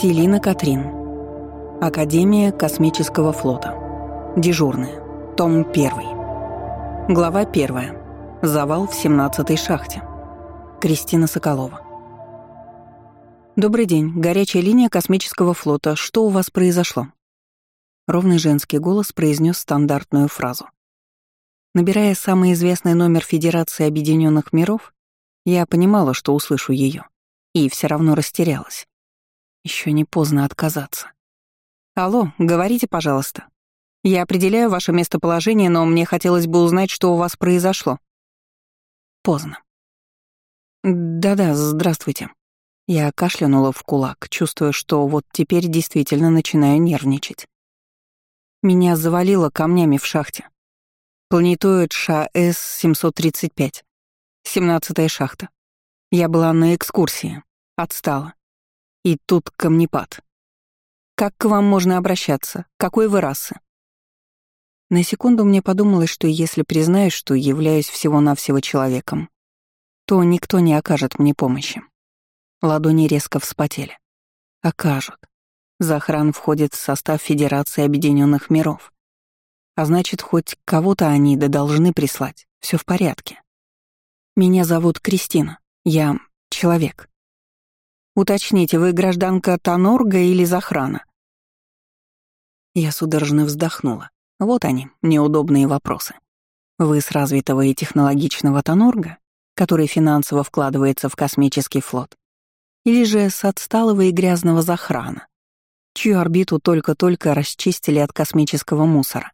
Селина Катрин. Академия космического флота. Дежурная. Том 1. Глава 1. Завал в 17-й шахте. Кристина Соколова. Добрый день. Горячая линия космического флота. Что у вас произошло? Ровный женский голос произнес стандартную фразу. Набирая самый известный номер Федерации Объединенных Миров, я понимала, что услышу ее, и все равно растерялась. Еще не поздно отказаться. Алло, говорите, пожалуйста. Я определяю ваше местоположение, но мне хотелось бы узнать, что у вас произошло. Поздно. Да-да, здравствуйте. Я кашлянула в кулак, чувствуя, что вот теперь действительно начинаю нервничать. Меня завалило камнями в шахте. Планетоид ШАС-735. 17-я шахта. Я была на экскурсии. Отстала. И тут камнепад. Как к вам можно обращаться? Какой вы расы? На секунду мне подумалось, что если признаюсь, что являюсь всего-навсего человеком, то никто не окажет мне помощи. Ладони резко вспотели. Окажут. Захран входит в состав Федерации Объединенных Миров. А значит, хоть кого-то они да должны прислать. Все в порядке. Меня зовут Кристина. Я человек. Уточните, вы гражданка Танорга или Захрана? Я судорожно вздохнула. Вот они, неудобные вопросы. Вы с развитого и технологичного Танорга, который финансово вкладывается в космический флот? Или же с отсталого и грязного Захрана, чью орбиту только-только расчистили от космического мусора?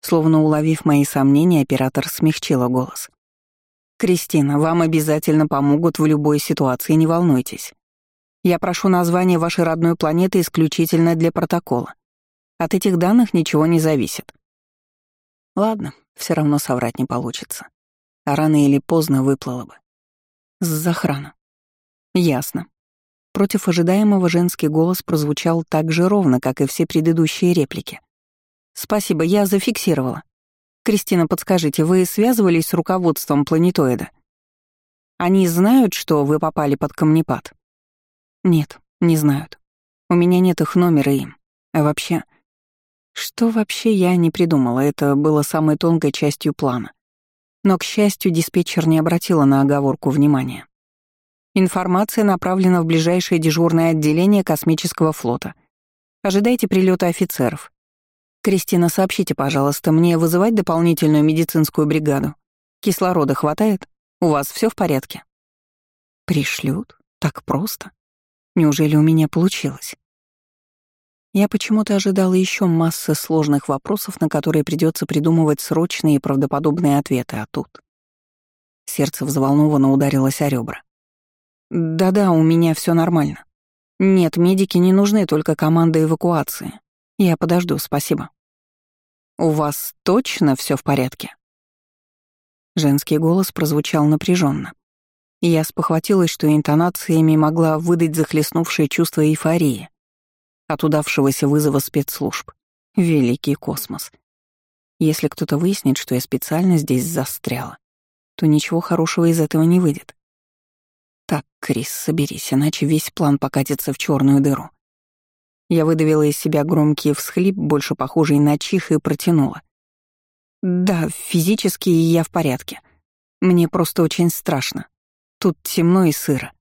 Словно уловив мои сомнения, оператор смягчила голос. «Кристина, вам обязательно помогут в любой ситуации, не волнуйтесь. Я прошу название вашей родной планеты исключительно для протокола. От этих данных ничего не зависит». Ладно, все равно соврать не получится. А рано или поздно выплыло бы. С захрана. Ясно. Против ожидаемого женский голос прозвучал так же ровно, как и все предыдущие реплики. «Спасибо, я зафиксировала. Кристина, подскажите, вы связывались с руководством планетоида? Они знают, что вы попали под камнепад? Нет, не знают. У меня нет их номера им. А вообще... Что вообще я не придумала, это было самой тонкой частью плана. Но, к счастью, диспетчер не обратила на оговорку внимания. Информация направлена в ближайшее дежурное отделение космического флота. Ожидайте прилета офицеров. «Кристина, сообщите, пожалуйста, мне вызывать дополнительную медицинскую бригаду? Кислорода хватает? У вас все в порядке?» «Пришлют? Так просто? Неужели у меня получилось?» Я почему-то ожидала еще массы сложных вопросов, на которые придется придумывать срочные и правдоподобные ответы, а тут... Сердце взволнованно ударилось о ребра. «Да-да, у меня все нормально. Нет, медики не нужны, только команда эвакуации. Я подожду, спасибо. У вас точно все в порядке? Женский голос прозвучал напряженно. Я спохватилась, что интонациями могла выдать захлестнувшее чувство эйфории от удавшегося вызова спецслужб. Великий космос. Если кто-то выяснит, что я специально здесь застряла, то ничего хорошего из этого не выйдет. Так, Крис, соберись, иначе весь план покатится в черную дыру. Я выдавила из себя громкий всхлип, больше похожий на чих, и протянула. «Да, физически я в порядке. Мне просто очень страшно. Тут темно и сыро».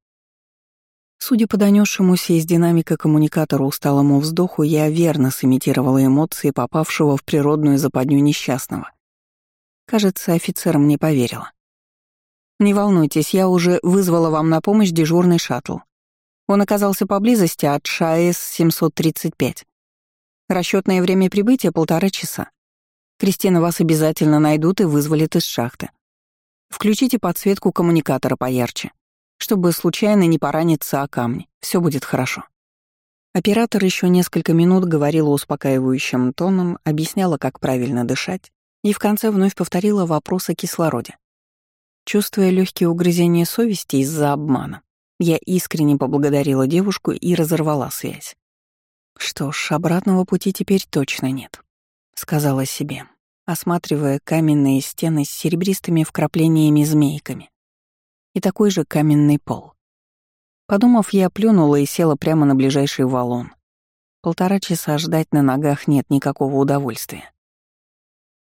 Судя по донесшемуся из динамика коммуникатора усталому вздоху, я верно сымитировала эмоции попавшего в природную западню несчастного. Кажется, офицер мне поверила. «Не волнуйтесь, я уже вызвала вам на помощь дежурный шаттл. Он оказался поблизости от ШАЭС-735. Расчетное время прибытия — полтора часа. Кристина, вас обязательно найдут и вызволят из шахты. Включите подсветку коммуникатора поярче, чтобы случайно не пораниться о камни. Все будет хорошо. Оператор еще несколько минут говорила успокаивающим тоном, объясняла, как правильно дышать, и в конце вновь повторила вопрос о кислороде. Чувствуя легкие угрызения совести из-за обмана, я искренне поблагодарила девушку и разорвала связь. «Что ж, обратного пути теперь точно нет», — сказала себе, осматривая каменные стены с серебристыми вкраплениями-змейками и такой же каменный пол. Подумав, я плюнула и села прямо на ближайший валун. Полтора часа ждать на ногах нет никакого удовольствия.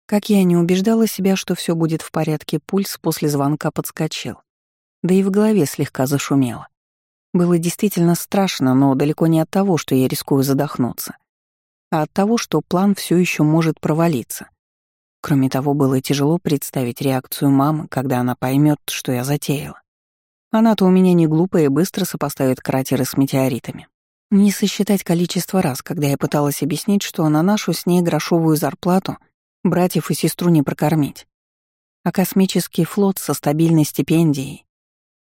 Как я не убеждала себя, что все будет в порядке, пульс после звонка подскочил. Да и в голове слегка зашумело. Было действительно страшно, но далеко не от того, что я рискую задохнуться, а от того, что план все еще может провалиться. Кроме того, было тяжело представить реакцию мамы, когда она поймет, что я затеяла. Она-то у меня не глупая и быстро сопоставит кратеры с метеоритами. Не сосчитать количество раз, когда я пыталась объяснить, что на нашу с ней грошовую зарплату братьев и сестру не прокормить. А космический флот со стабильной стипендией —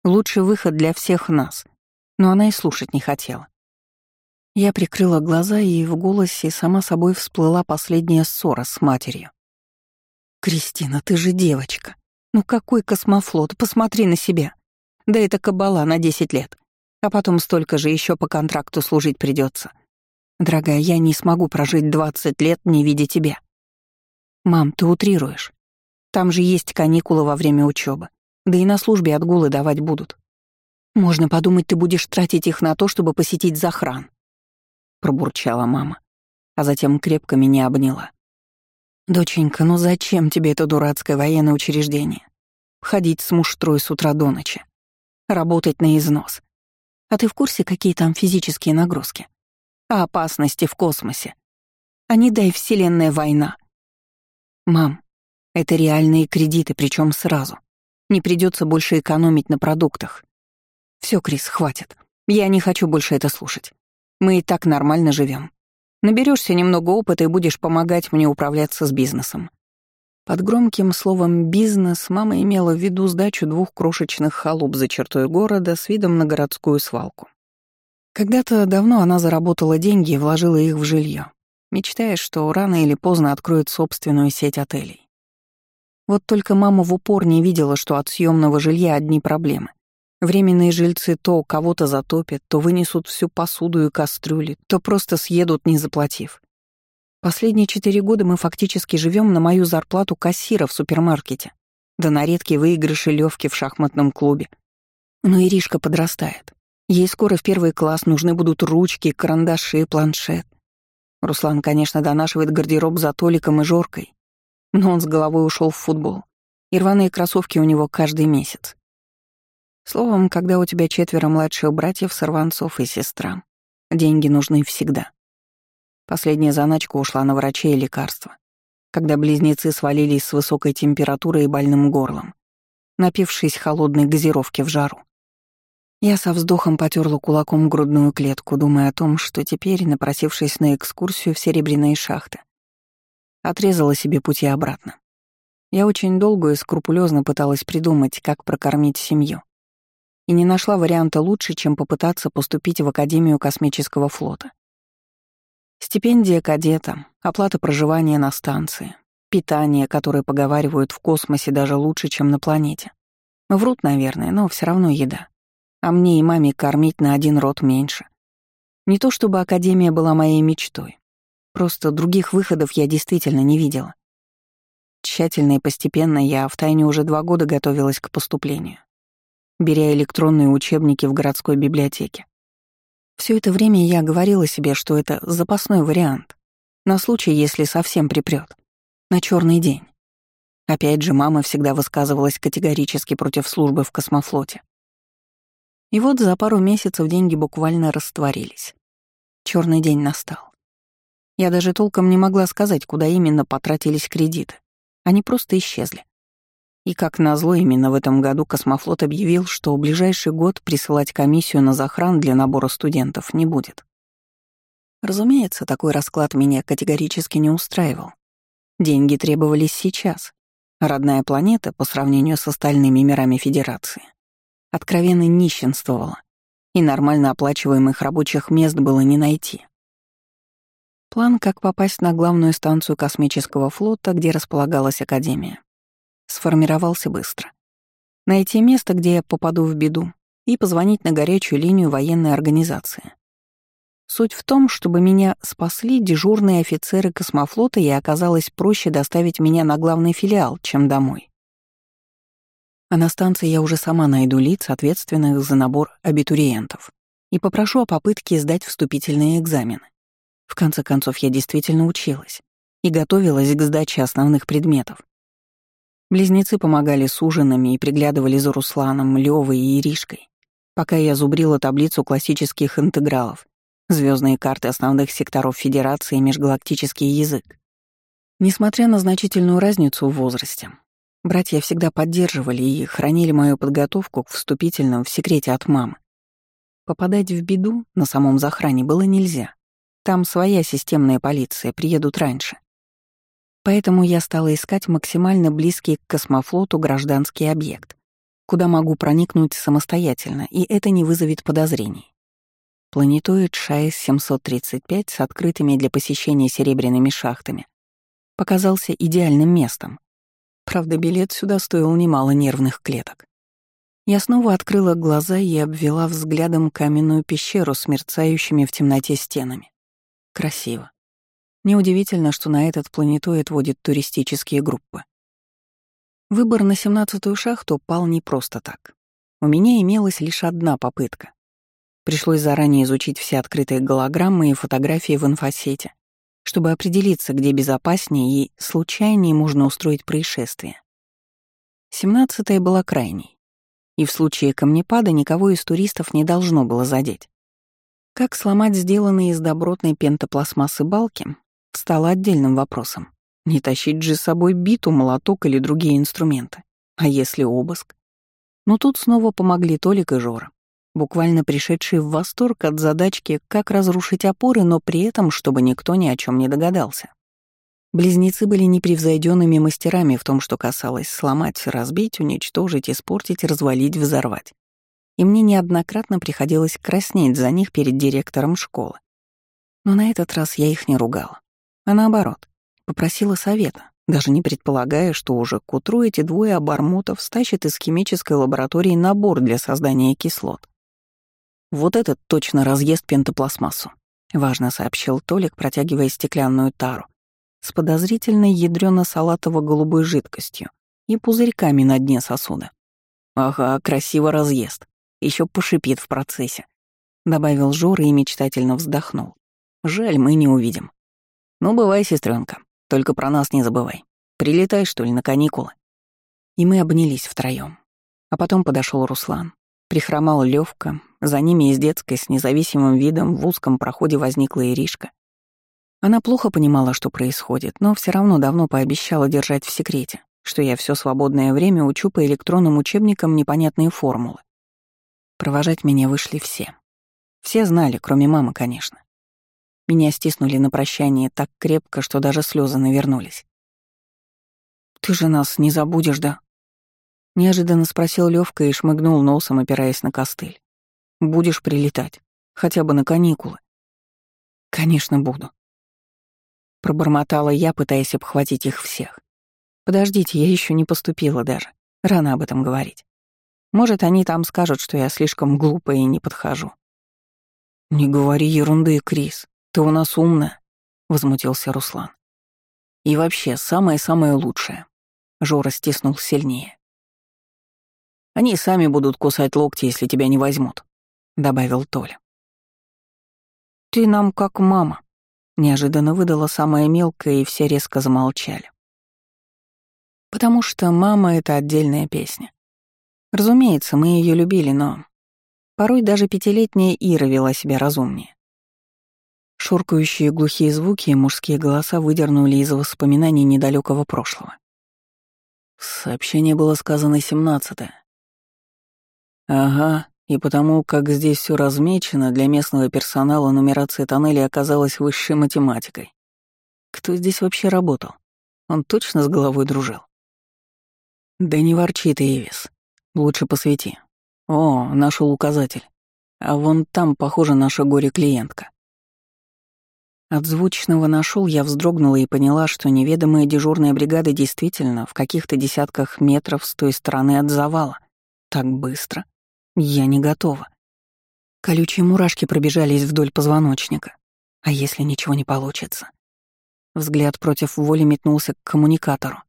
лучший выход для всех нас. Но она и слушать не хотела. Я прикрыла глаза, и в голосе сама собой всплыла последняя ссора с матерью. «Кристина, ты же девочка. Ну какой космофлот? Посмотри на себя. Да это кабала на 10 лет. А потом столько же еще по контракту служить придется. Дорогая, я не смогу прожить 20 лет, не видя тебя. Мам, ты утрируешь. Там же есть каникулы во время учебы. Да и на службе отгулы давать будут. Можно подумать, ты будешь тратить их на то, чтобы посетить захран. Пробурчала мама, а затем крепко меня обняла. «Доченька, ну зачем тебе это дурацкое военное учреждение? Ходить с муштрой с утра до ночи. Работать на износ. А ты в курсе, какие там физические нагрузки? А опасности в космосе? А не дай вселенная война. Мам, это реальные кредиты, причем сразу. Не придется больше экономить на продуктах. Все, Крис, хватит. Я не хочу больше это слушать. Мы и так нормально живем. Наберешься немного опыта и будешь помогать мне управляться с бизнесом». Под громким словом «бизнес» мама имела в виду сдачу двух крошечных халуп за чертой города с видом на городскую свалку. Когда-то давно она заработала деньги и вложила их в жилье, мечтая, что рано или поздно откроет собственную сеть отелей. Вот только мама в упор не видела, что от съемного жилья одни проблемы. Временные жильцы то кого-то затопят, то вынесут всю посуду и кастрюли, то просто съедут, не заплатив. Последние четыре года мы фактически живем на мою зарплату кассира в супермаркете, да на редкие выигрыши Левки в шахматном клубе. Но Иришка подрастает. Ей скоро в первый класс нужны будут ручки, карандаши, планшет. Руслан, конечно, донашивает гардероб за Толиком и Жоркой, но он с головой ушел в футбол. И рваные кроссовки у него каждый месяц. Словом, когда у тебя четверо младших братьев, сорванцов и сестра, деньги нужны всегда. Последняя заначка ушла на врачей и лекарства, когда близнецы свалились с высокой температурой и больным горлом, напившись холодной газировки в жару. Я со вздохом потерла кулаком грудную клетку, думая о том, что теперь, напросившись на экскурсию в серебряные шахты, отрезала себе пути обратно. Я очень долго и скрупулезно пыталась придумать, как прокормить семью и не нашла варианта лучше, чем попытаться поступить в Академию космического флота. Стипендия кадета, оплата проживания на станции, питание, которое поговаривают в космосе даже лучше, чем на планете. Врут, наверное, но все равно еда. А мне и маме кормить на один рот меньше. Не то чтобы Академия была моей мечтой. Просто других выходов я действительно не видела. Тщательно и постепенно я втайне уже два года готовилась к поступлению беря электронные учебники в городской библиотеке. Все это время я говорила себе, что это запасной вариант, на случай, если совсем припрет, на черный день. Опять же, мама всегда высказывалась категорически против службы в космофлоте. И вот за пару месяцев деньги буквально растворились. Черный день настал. Я даже толком не могла сказать, куда именно потратились кредиты. Они просто исчезли. И как назло, именно в этом году космофлот объявил, что в ближайший год присылать комиссию на захран для набора студентов не будет. Разумеется, такой расклад меня категорически не устраивал. Деньги требовались сейчас. Родная планета, по сравнению с остальными мирами Федерации, откровенно нищенствовала, и нормально оплачиваемых рабочих мест было не найти. План, как попасть на главную станцию космического флота, где располагалась Академия, сформировался быстро. Найти место, где я попаду в беду, и позвонить на горячую линию военной организации. Суть в том, чтобы меня спасли дежурные офицеры космофлота, и оказалось проще доставить меня на главный филиал, чем домой. А на станции я уже сама найду лиц, ответственных за набор абитуриентов, и попрошу о попытке сдать вступительные экзамены. В конце концов, я действительно училась и готовилась к сдаче основных предметов. Близнецы помогали с ужинами и приглядывали за Русланом, Левой и Иришкой, пока я зубрила таблицу классических интегралов, звездные карты основных секторов Федерации и межгалактический язык. Несмотря на значительную разницу в возрасте, братья всегда поддерживали и хранили мою подготовку к вступительным в секрете от мамы. Попадать в беду на самом захране было нельзя. Там своя системная полиция, приедут раньше. Поэтому я стала искать максимально близкий к космофлоту гражданский объект, куда могу проникнуть самостоятельно, и это не вызовет подозрений. Планетоид ШАЭС-735 с открытыми для посещения серебряными шахтами показался идеальным местом. Правда, билет сюда стоил немало нервных клеток. Я снова открыла глаза и обвела взглядом каменную пещеру с мерцающими в темноте стенами. Красиво. Неудивительно, что на этот планетоид водят туристические группы. Выбор на семнадцатую шахту пал не просто так. У меня имелась лишь одна попытка. Пришлось заранее изучить все открытые голограммы и фотографии в инфосете, чтобы определиться, где безопаснее и случайнее можно устроить происшествие. Семнадцатая была крайней, и в случае камнепада никого из туристов не должно было задеть. Как сломать сделанные из добротной пентопластмассы балки, стало отдельным вопросом. Не тащить же с собой биту, молоток или другие инструменты. А если обыск? Но тут снова помогли Толик и Жора, буквально пришедшие в восторг от задачки, как разрушить опоры, но при этом, чтобы никто ни о чем не догадался. Близнецы были непревзойденными мастерами в том, что касалось сломать, разбить, уничтожить, испортить, развалить, взорвать. И мне неоднократно приходилось краснеть за них перед директором школы. Но на этот раз я их не ругала а наоборот, попросила совета, даже не предполагая, что уже к утру эти двое обормотов стащат из химической лаборатории набор для создания кислот. «Вот этот точно разъест пентопластмассу», — важно сообщил Толик, протягивая стеклянную тару с подозрительной ядрёно-салатово-голубой жидкостью и пузырьками на дне сосуда. «Ага, красиво разъест. Еще пошипит в процессе», — добавил Жора и мечтательно вздохнул. «Жаль, мы не увидим». «Ну, бывай, сестренка, только про нас не забывай. Прилетай, что ли, на каникулы». И мы обнялись втроем. А потом подошел Руслан. Прихромал Левка, за ними из детской с независимым видом в узком проходе возникла Иришка. Она плохо понимала, что происходит, но все равно давно пообещала держать в секрете, что я все свободное время учу по электронным учебникам непонятные формулы. Провожать меня вышли все. Все знали, кроме мамы, конечно. Меня стиснули на прощание так крепко, что даже слезы навернулись. «Ты же нас не забудешь, да?» Неожиданно спросил Левка и шмыгнул носом, опираясь на костыль. «Будешь прилетать? Хотя бы на каникулы?» «Конечно, буду». Пробормотала я, пытаясь обхватить их всех. «Подождите, я еще не поступила даже. Рано об этом говорить. Может, они там скажут, что я слишком глупая и не подхожу». «Не говори ерунды, Крис. «Ты у нас умная», — возмутился Руслан. «И вообще, самое-самое лучшее». Жора стиснул сильнее. «Они сами будут кусать локти, если тебя не возьмут», — добавил Толя. «Ты нам как мама», — неожиданно выдала самая мелкая, и все резко замолчали. Потому что «мама» — это отдельная песня. Разумеется, мы ее любили, но порой даже пятилетняя Ира вела себя разумнее. Шуркающие глухие звуки и мужские голоса выдернули из воспоминаний недалекого прошлого. Сообщение было сказано семнадцатое. Ага, и потому, как здесь все размечено, для местного персонала нумерация тоннелей оказалась высшей математикой. Кто здесь вообще работал? Он точно с головой дружил? Да не ворчи ты, Эвис. Лучше посвети. О, нашел указатель. А вон там, похоже, наша горе-клиентка. От звучного нашел я вздрогнула и поняла, что неведомая дежурная бригада действительно в каких-то десятках метров с той стороны от завала. Так быстро. Я не готова. Колючие мурашки пробежались вдоль позвоночника. А если ничего не получится? Взгляд против воли метнулся к коммуникатору.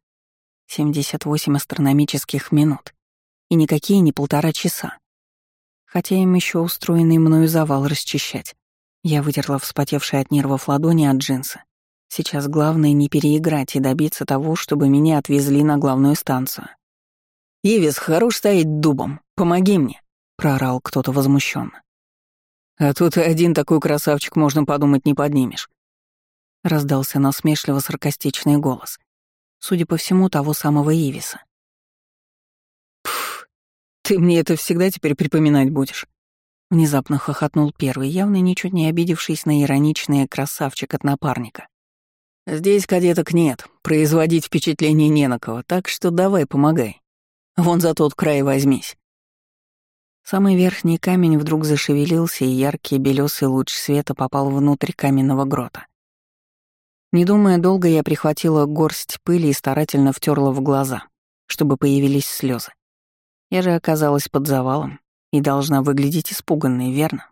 78 астрономических минут. И никакие не полтора часа. Хотя им еще устроенный мною завал расчищать. Я вытерла вспотевшие от нервов ладони от джинсы. Сейчас главное не переиграть и добиться того, чтобы меня отвезли на главную станцию. «Ивис, хорош стоять дубом. Помоги мне!» — проорал кто-то возмущенно. «А тут один такой красавчик, можно подумать, не поднимешь». Раздался насмешливо-саркастичный голос. Судя по всему, того самого Ивиса. «Пф, ты мне это всегда теперь припоминать будешь?» Внезапно хохотнул первый, явно ничуть не обидевшись на ироничный красавчик от напарника. «Здесь кадеток нет, производить впечатление не на кого, так что давай помогай. Вон за тот край возьмись». Самый верхний камень вдруг зашевелился, и яркий белесый луч света попал внутрь каменного грота. Не думая долго, я прихватила горсть пыли и старательно втерла в глаза, чтобы появились слезы. Я же оказалась под завалом, и должна выглядеть испуганной, верно?